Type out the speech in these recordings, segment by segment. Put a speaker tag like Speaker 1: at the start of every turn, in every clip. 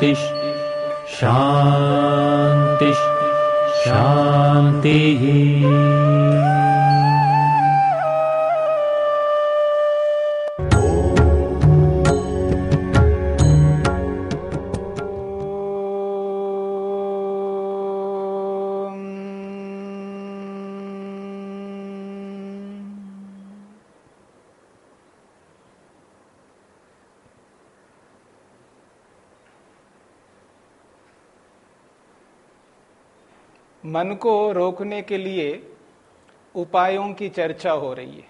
Speaker 1: शान्तिः शांति। शान्तिः
Speaker 2: मन को रोकने के लिए उपायों की चर्चा हो रही है।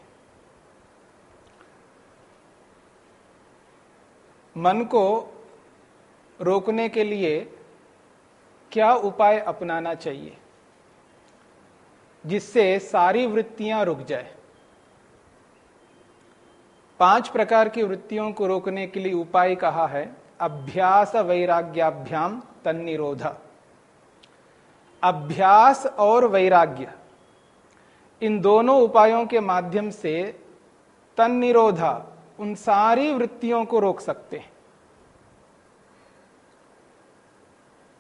Speaker 2: मन को रोकने के लिए क्या उपाय अपनाना चाहिए, जिससे सारी वृत्तियाँ रुक जाए? पाँच प्रकार की वृत्तियों को रोकने के लिए उपाय कहा है। अभ्यास वैराग्याभ्याम तन्निरोधा। अभ्यास और वैराग्य। इन दोनों उपायों के माध्यम से तन निरोधा उन सारी वृत्तियों को रोक सकते हैं।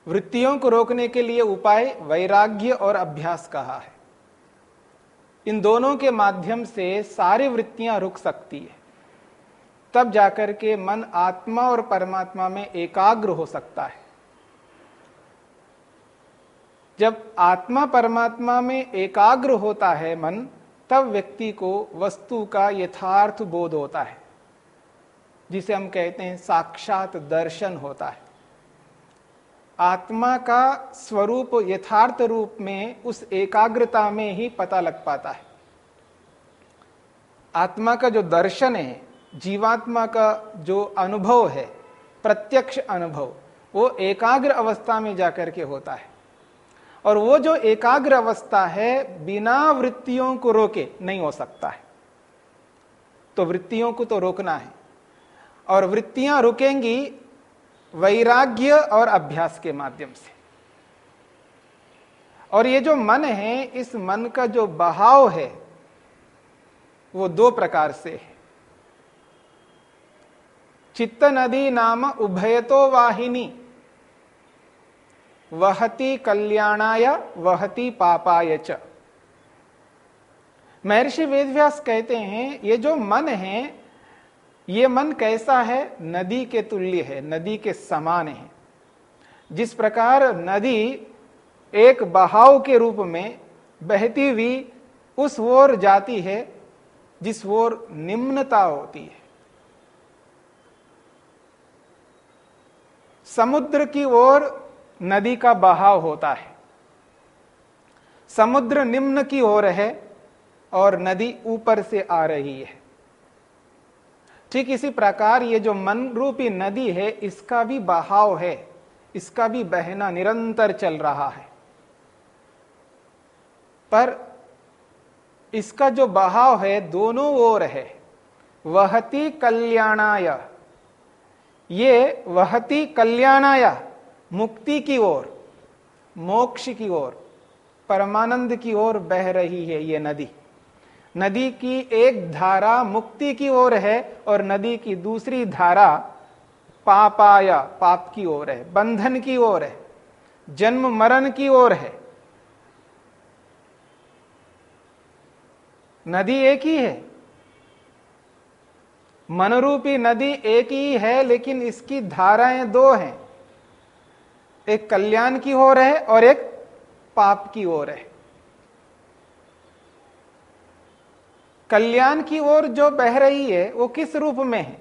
Speaker 2: वृत्तियों को रोकने के लिए उपाय वैराग्य और अभ्यास कहा है। इन दोनों के माध्यम से सारी वृत्तियाँ रुक सकती है। तब जाकर के मन आत्मा और परमात्मा में एकाग्र हो सकता है। जब आत्मा परमात्मा में एकाग्र होता है मन, तब व्यक्ति को वस्तु का यथार्थ बोध होता है, जिसे हम कहते हैं साक्षात दर्शन होता है। आत्मा का स्वरूप यथार्थ रूप में उस एकाग्रता में ही पता लग पाता है। आत्मा का जो दर्शन है, जीवात्मा का जो अनुभव है, प्रत्यक्ष अनुभव, वो एकाग्र अवस्था में जाकर के होता है। और वो जो एकाग्र अवस्था है, बिना वृत्तियों को रोके नहीं हो सकता है। तो वृत्तियों को तो रोकना है। और वृत्तियाँ रुकेंगी वैराग्य और अभ्यास के माध्यम से। और ये जो मन है, इस मन का जो बहाव है, वो दो प्रकार से है। चित्त नदी नाम उभयतो वाहिनी। वहती कल्याणाय, वहती पापाय च। महर्षि वेदव्यास कहते हैं, ये जो मन है, ये मन कैसा है? नदी के तुल्य है, नदी के समान है। जिस प्रकार नदी एक बहाव के रूप में बहती हुई उस ओर जाती है, जिस ओर निम्नता होती है। समुद्र की ओर नदी का बहाव होता है। समुद्र निम्न की ओर है और नदी ऊपर से आ रही है। ठीक इसी प्रकार ये जो मन रूपी नदी है, इसका भी बहाव है, इसका भी बहना निरंतर चल रहा है। पर इसका जो बहाव है, दोनों ओर है। वहती कल्याणाय, ये वहती कल्याणाय मुक्ति की ओर, मोक्ष की ओर, परमानंद की ओर बह रही है ये नदी। नदी की एक धारा मुक्ति की ओर है और नदी की दूसरी धारा पापाया, पाप की ओर है, बंधन की ओर है, जन्म मरण की ओर है। नदी एक ही है। मनरूपी नदी एक ही है, लेकिन इसकी धाराएँ दो हैं। एक कल्याण की ओर है और एक पाप की ओर है। कल्याण की ओर जो बह रही है, वो किस रूप में है?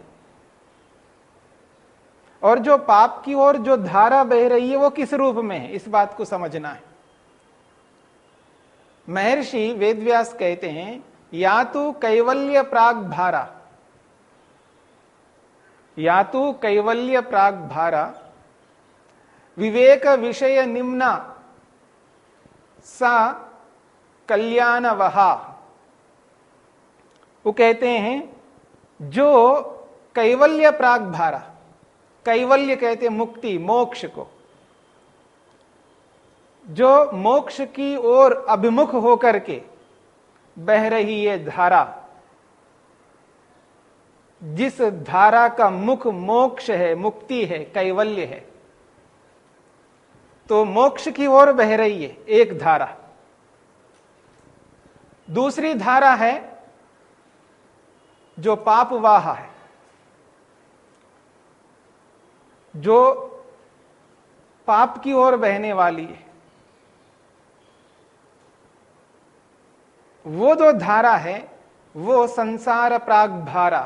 Speaker 2: और जो पाप की ओर जो धारा बह रही है, वो किस रूप में है? इस बात को समझना है। महर्षि वेदव्यास कहते हैं, या तो कैवल्य प्राग धारा या तो कैवल्य प्राग भारा विवेक विषय निम्ना सा कल्याण वहा वो कहते हैं, जो कैवल्य प्राग भारा कैवल्य कहते हैं मुक्ति, मोक्ष को। जो मोक्ष की ओर अभिमुख होकर के बह रही है धारा, जिस धारा का मुख मोक्ष है, मुक्ति है, कैवल्य है तो मोक्ष की ओर बह रही है एक धारा। दूसरी धारा है जो पापवाह है, जो पाप की ओर बहने वाली है। वो जो धारा है, वो संसार प्राग भारा,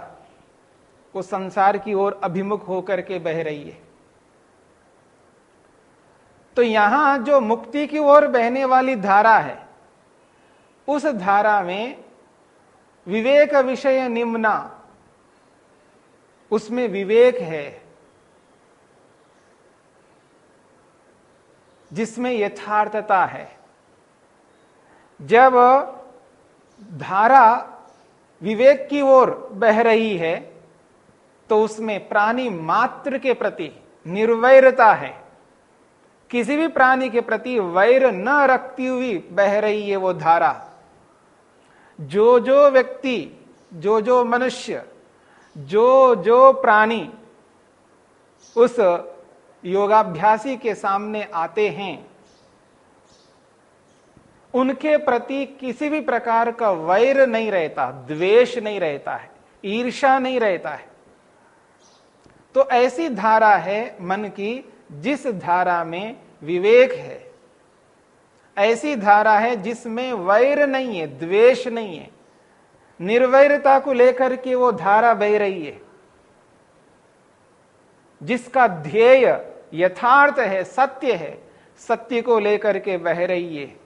Speaker 2: वो संसार की ओर अभिमुख होकर के बह रही है। तो यहाँ जो मुक्ति की ओर बहने वाली धारा है, उस धारा में विवेक विषय निम्ना, उसमें विवेक है, जिसमें यथार्थता है। जब धारा विवेक की ओर बह रही है तो उसमें प्राणी मात्र के प्रति निर्वैरता है। किसी भी प्राणी के प्रति वैर न रखती हुई बह रही है वो धारा। जो जो व्यक्ति जो जो मनुष्य जो जो प्राणी उस योगाभ्यासी के सामने आते हैं, उनके प्रति किसी भी प्रकार का वैर नहीं रहता, द्वेष नहीं रहता है ईर्षा नहीं रहता है। तो ऐसी धारा है मन की जिस धारा में विवेक है, ऐसी धारा है जिसमें वैर नहीं है, द्वेष नहीं है। निर्वैरता को लेकर के वो धारा बह रही है। जिसका ध्येय यथार्थ है, सत्य है, सत्य को लेकर के बह रही है।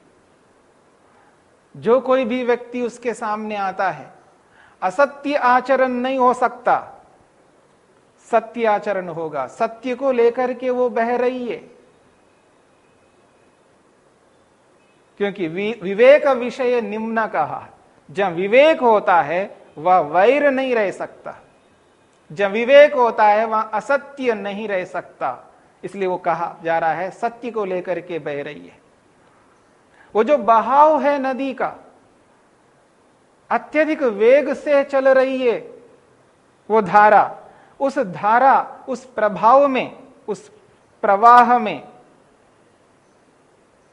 Speaker 2: जो कोई भी व्यक्ति उसके सामने आता है, असत्य आचरण नहीं हो सकता। सत्य आचरण होगा। सत्य को लेकर के वो बह रही है। क्योंकि विवेक विषय निम्न कहा। जब विवेक होता है, वह वैर नहीं रह सकता। जब विवेक होता है, वह असत्य नहीं रह सकता। इसलिए वो कहा जा रहा है, सत्य को लेकर के बह रही है। वो जो बहाव है नदी का, अत्यधिक वेग से चल रही है, वो धारा उस धारा, उस प्रभाव में, उस प्रवाह में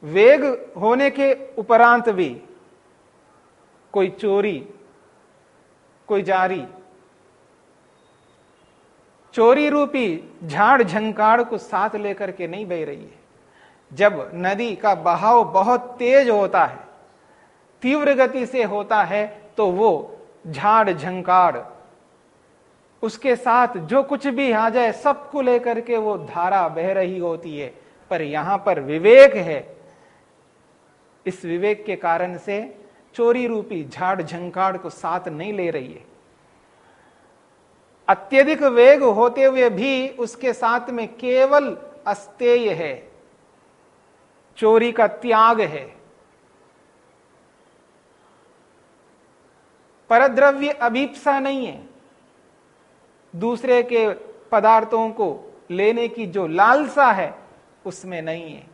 Speaker 2: वेग होने के उपरांत भी कोई चोरी, कोई जारी, चोरी रूपी झाड़ झंकार को साथ लेकर के नहीं बह रही है। जब नदी का बहाव बहुत तेज होता है, तीव्र गति से होता है तो वो झाड़ झंकार उसके साथ जो कुछ भी आ जाए, सबको लेकर के वो धारा बह रही होती है। पर यहाँ पर विवेक है। इस विवेक के कारण से चोरी रूपी झाड़ झंकाड़ को साथ नहीं ले रही है। अत्यधिक वेग होते हुए भी उसके साथ में केवल अस्तेय है। चोरी का त्याग है। परद्रव्य अभीपसा नहीं है। दूसरे के पदार्थों को लेने की जो लालसा है, उसमें नहीं है।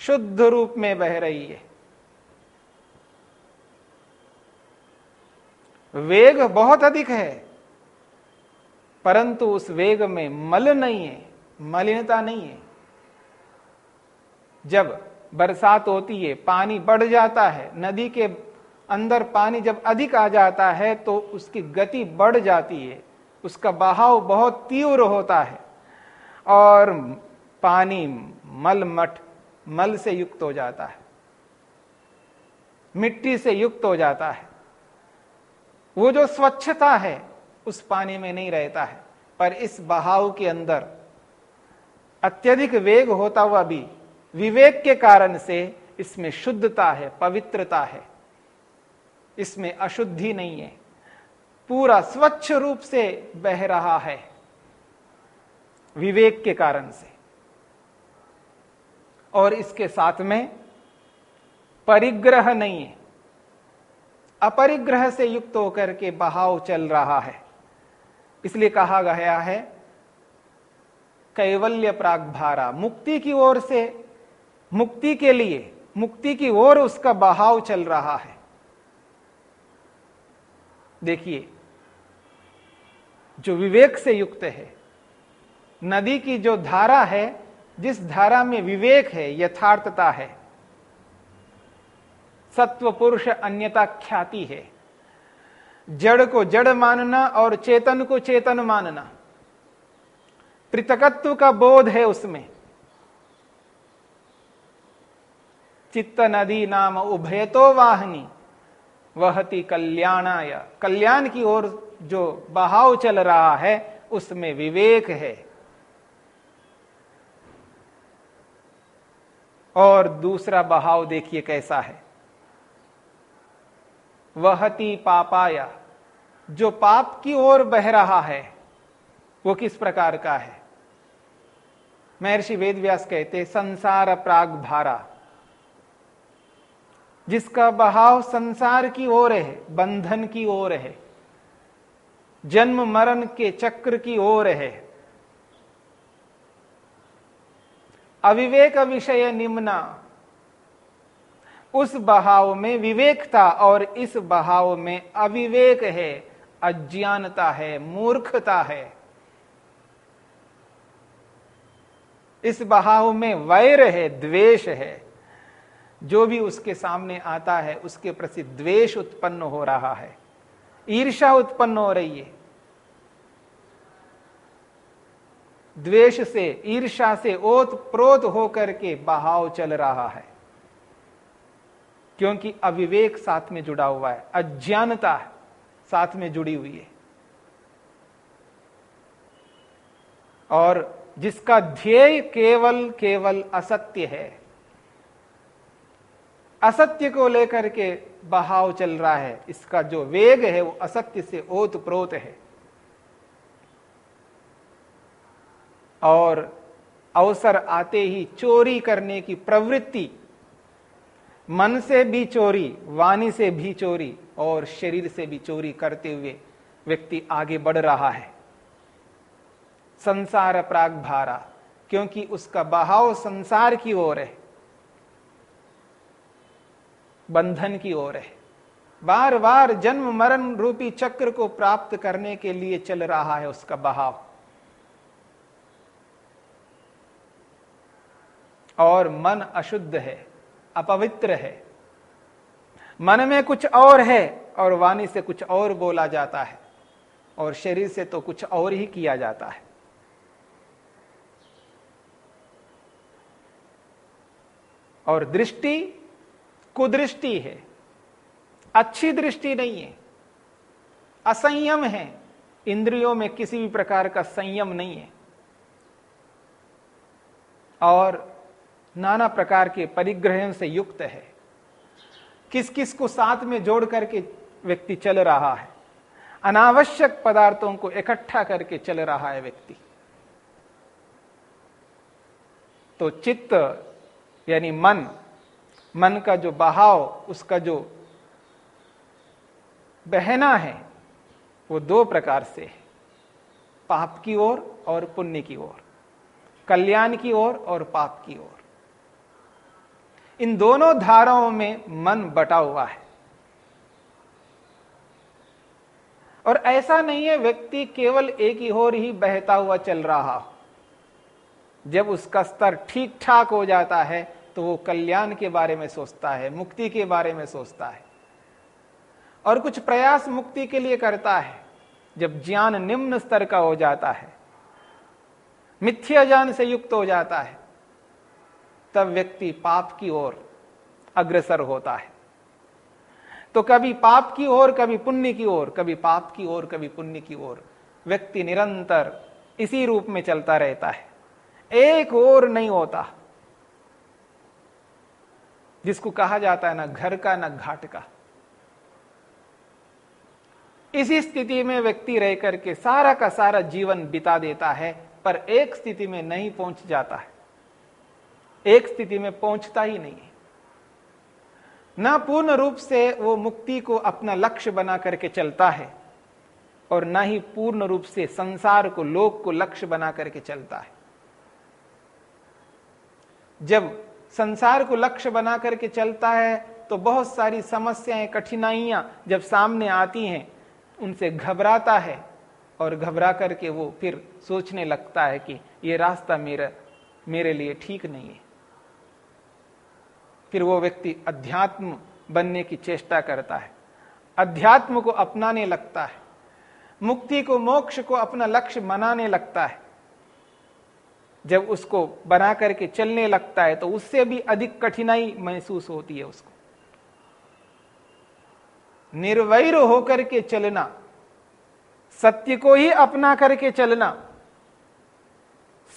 Speaker 2: शुद्ध रूप में बह रही है। वेग बहुत अधिक है, परंतु उस वेग में मल नहीं है, मलिनता नहीं है। जब बरसात होती है, पानी बढ़ जाता है, नदी के अंदर पानी जब अधिक आ जाता है तो उसकी गति बढ़ जाती है। उसका बहाव बहुत तीव्र होता है और पानी मल मठ, मल से युक्त हो जाता है। मिट्टी से युक्त हो जाता है। वो जो स्वच्छता है, उस पानी में नहीं रहता है। पर इस बहाव के अंदर अत्यधिक वेग होता हुआ भी विवेक के कारण से इसमें शुद्धता है, पवित्रता है। इसमें अशुद्धि नहीं है। पूरा स्वच्छ रूप से बह रहा है विवेक के कारण से। और इसके साथ में परिग्रह नहीं है। अपरिग्रह से युक्त होकर के बहाव चल रहा है। इसलिए कहा गया है, कैवल्य प्राग भारा मुक्ति की ओर से, मुक्ति के लिए, मुक्ति की ओर उसका बहाव चल रहा है। देखिए जो विवेक से युक्त है। नदी की जो धारा है, जिस धारा में विवेक है, यथार्थता है। सत्व पुरुष अन्यता ख्याति है। जड़ को जड़ मानना और चेतन को चेतन मानना। पृथकत्व का बोध है उसमें। चित्त नदी नाम उभय तो वाहनी। वहती कल्याणाय। कल्याण की ओर जो बहाव चल रहा है, उसमें विवेक है। और दूसरा बहाव देखिए कैसा है। वहती पापाया, जो पाप की ओर बह रहा है, वो किस प्रकार का है? महर्षि वेदव्यास कहते, संसार प्राग भारा। जिसका बहाव संसार की ओर है, बंधन की ओर है जन्म मरण के चक्र की ओर है। अविवेक विषय निम्ना। उस बहाव में विवेकता और इस बहाव में अविवेक है। अज्ञानता है, मूर्खता है। इस बहाव में वैर है, द्वेष है। जो भी उसके सामने आता है, उसके प्रति द्वेष उत्पन्न हो रहा है। ईर्षा उत्पन्न हो रही है। द्वेष से ईर्षा से, ओत प्रोत होकर के बहाव चल रहा है। क्योंकि अविवेक साथ में जुड़ा हुआ है, अज्ञानता साथ में जुड़ी हुई है। और जिसका ध्येय केवल केवल असत्य है, असत्य को लेकर के बहाव चल रहा है, इसका जो वेग है वो असत्य से, ओत प्रोत है। और अवसर आते ही चोरी करने की प्रवृत्ति। मन से भी चोरी, वाणी से भी चोरी और शरीर से भी चोरी करते हुए व्यक्ति आगे बढ़ रहा है। संसार प्राग भारा, क्योंकि उसका बहाव संसार की ओर है। बंधन की ओर है। बार बार जन्म मरण रूपी चक्र को प्राप्त करने के लिए चल रहा है उसका बहाव। और मन अशुद्ध है, अपवित्र है। मन में कुछ और है और वाणी से कुछ और बोला जाता है और शरीर से तो कुछ और ही किया जाता है। और दृष्टि कुदृष्टि है, अच्छी दृष्टि नहीं है, असंयम है, इंद्रियों में किसी भी प्रकार का संयम नहीं है। और नाना प्रकार के परिग्रह से युक्त है। किस किस को साथ में जोड़ करके व्यक्ति चल रहा है। अनावश्यक पदार्थों को इकट्ठा करके चल रहा है व्यक्ति। तो चित्त यानी मन मन का जो बहाव उसका जो बहना है वो दो प्रकार से है। पाप की ओर और, और पुण्य की ओर। कल्याण की ओर और, और पाप की ओर। इन दोनों धाराओं में मन बटा हुआ है। और ऐसा नहीं है व्यक्ति केवल एक ही ओर ही बहता हुआ चल रहा हो। जब उसका स्तर ठीक ठाक हो जाता है तो वो कल्याण के बारे में सोचता है, मुक्ति के बारे में सोचता है। और कुछ प्रयास मुक्ति के लिए करता है, जब ज्ञान निम्न स्तर का हो जाता है, मिथ्या ज्ञान से युक्त हो जाता है। तब व्यक्ति पाप की ओर अग्रसर होता है। तो कभी पाप की ओर, कभी पुण्य की ओर, कभी पाप की ओर, कभी पुण्य की ओर व्यक्ति निरंतर इसी रूप में चलता रहता है। एक और नहीं होता। जिसको कहा जाता है ना, घर का ना घाट का। इसी स्थिति में व्यक्ति रह करके सारा का सारा जीवन बिता देता है, पर एक स्थिति में नहीं पहुँच जाता है। एक स्थिति में पहुँचता ही नहीं ना पूर्ण रूप से वो मुक्ति को अपना लक्ष्य बना करके चलता है और ना ही पूर्ण रूप से संसार को, लोक को लक्ष्य बना करके चलता है। जब संसार को लक्ष्य बना करके चलता है तो बहुत सारी समस्याएँ, कठिनाइयाँ जब सामने आती हैं, उनसे घबराता है और घबरा करके वो फिर सोचने लगता है कि ये रास्ता मेरा, मेरे लिए ठीक नहीं है। फिर वो व्यक्ति अध्यात्म बनने की चेष्टा करता है। अध्यात्म को अपनाने लगता है। मुक्ति को मोक्ष को अपना लक्ष्य मनाने लगता है। जब उसको बना करके चलने लगता है तो उससे भी अधिक कठिनाई महसूस होती है उसको। निर्वैर होकर के चलना, सत्य को ही अपना करके चलना,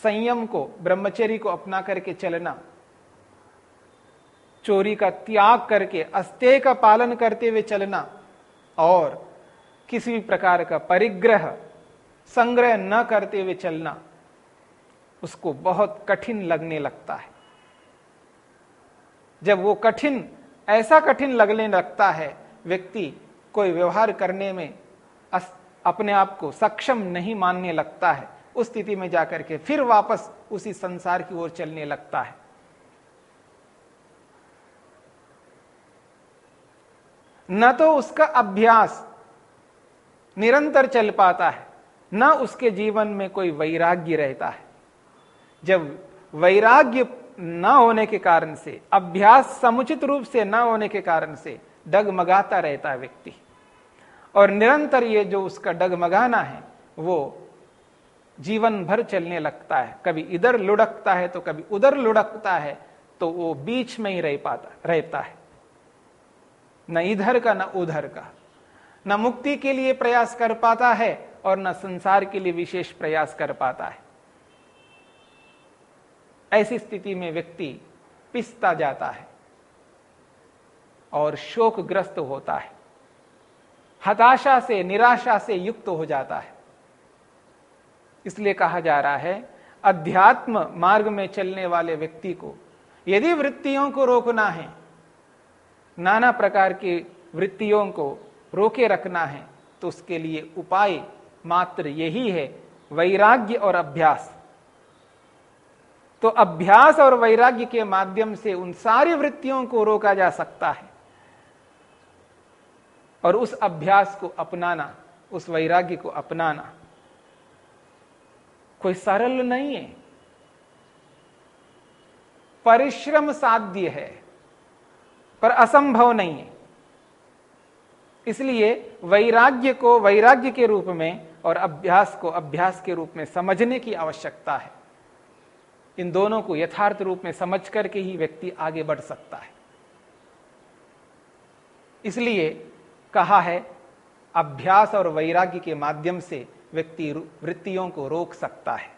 Speaker 2: संयम को, ब्रह्मचर्य को अपना करके चलना चोरी का त्याग करके अस्तेय का पालन करते हुए चलना और किसी भी प्रकार का परिग्रह, संग्रह न करते हुए चलना, उसको बहुत कठिन लगने लगता है। जब वो कठिन, ऐसा कठिन लगने लगता है, व्यक्ति कोई व्यवहार करने में अपने आप को सक्षम नहीं मानने लगता है, उस स्थिति में जाकर के फिर वापस उसी संसार की ओर चलने लगता है। न तो उसका अभ्यास निरंतर चल पाता है, न उसके जीवन में कोई वैराग्य रहता है। जब वैराग्य न होने के कारण से, अभ्यास समुचित रूप से न होने के कारण से डगमगाता रहता है व्यक्ति। और निरंतर ये जो उसका डगमगाना है, वो जीवन भर चलने लगता है। कभी इधर लुढ़कता है तो कभी उधर लुढ़कता है तो वो बीच में ही रह पाता, रहता है। न इधर का, न उधर का। न मुक्ति के लिए प्रयास कर पाता है और न संसार के लिए विशेष प्रयास कर पाता है। ऐसी स्थिति में व्यक्ति पिसता जाता है और शोकग्रस्त होता है। हताशा से, निराशा से युक्त हो जाता है। इसलिए कहा जा रहा है, अध्यात्म मार्ग में चलने वाले व्यक्ति को यदि वृत्तियों को रोकना है नाना प्रकार की वृत्तियों को रोके रखना है तो उसके लिए उपाय मात्र यही है, वैराग्य और अभ्यास। तो अभ्यास और वैराग्य के माध्यम से उन सारी वृत्तियों को रोका जा सकता है और उस अभ्यास को अपनाना, उस वैराग्य को अपनाना कोई सरल नहीं है। परिश्रम साध्य है। पर असंभव नहीं है। इसलिए वैराग्य को वैराग्य के रूप में और अभ्यास को अभ्यास के रूप में समझने की आवश्यकता है। इन दोनों को यथार्थ रूप में समझ करके ही व्यक्ति आगे बढ़ सकता है। इसलिए कहा है, अभ्यास और वैराग्य के माध्यम से व्यक्ति वृत्तियों को रोक सकता है।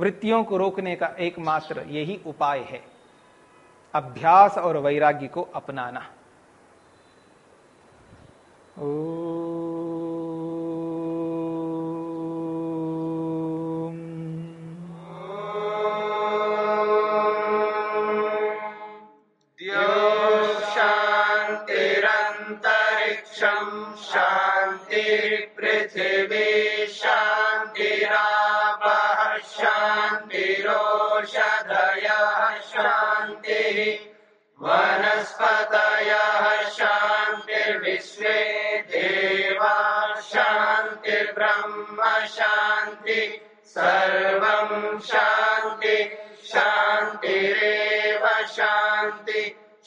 Speaker 2: वृत्तियों को रोकने का एकमात्र यही उपाय है। अभ्यास और वैराग्य को अपनाना। ओ